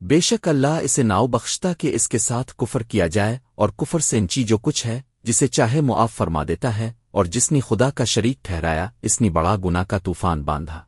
بے شک اللہ اسے ناؤ بخشتا کہ اس کے ساتھ کفر کیا جائے اور کفر سے انچی جو کچھ ہے جسے چاہے معاف فرما دیتا ہے اور جس نے خدا کا شریک ٹھہرایا اس نے بڑا گنا کا طوفان باندھا۔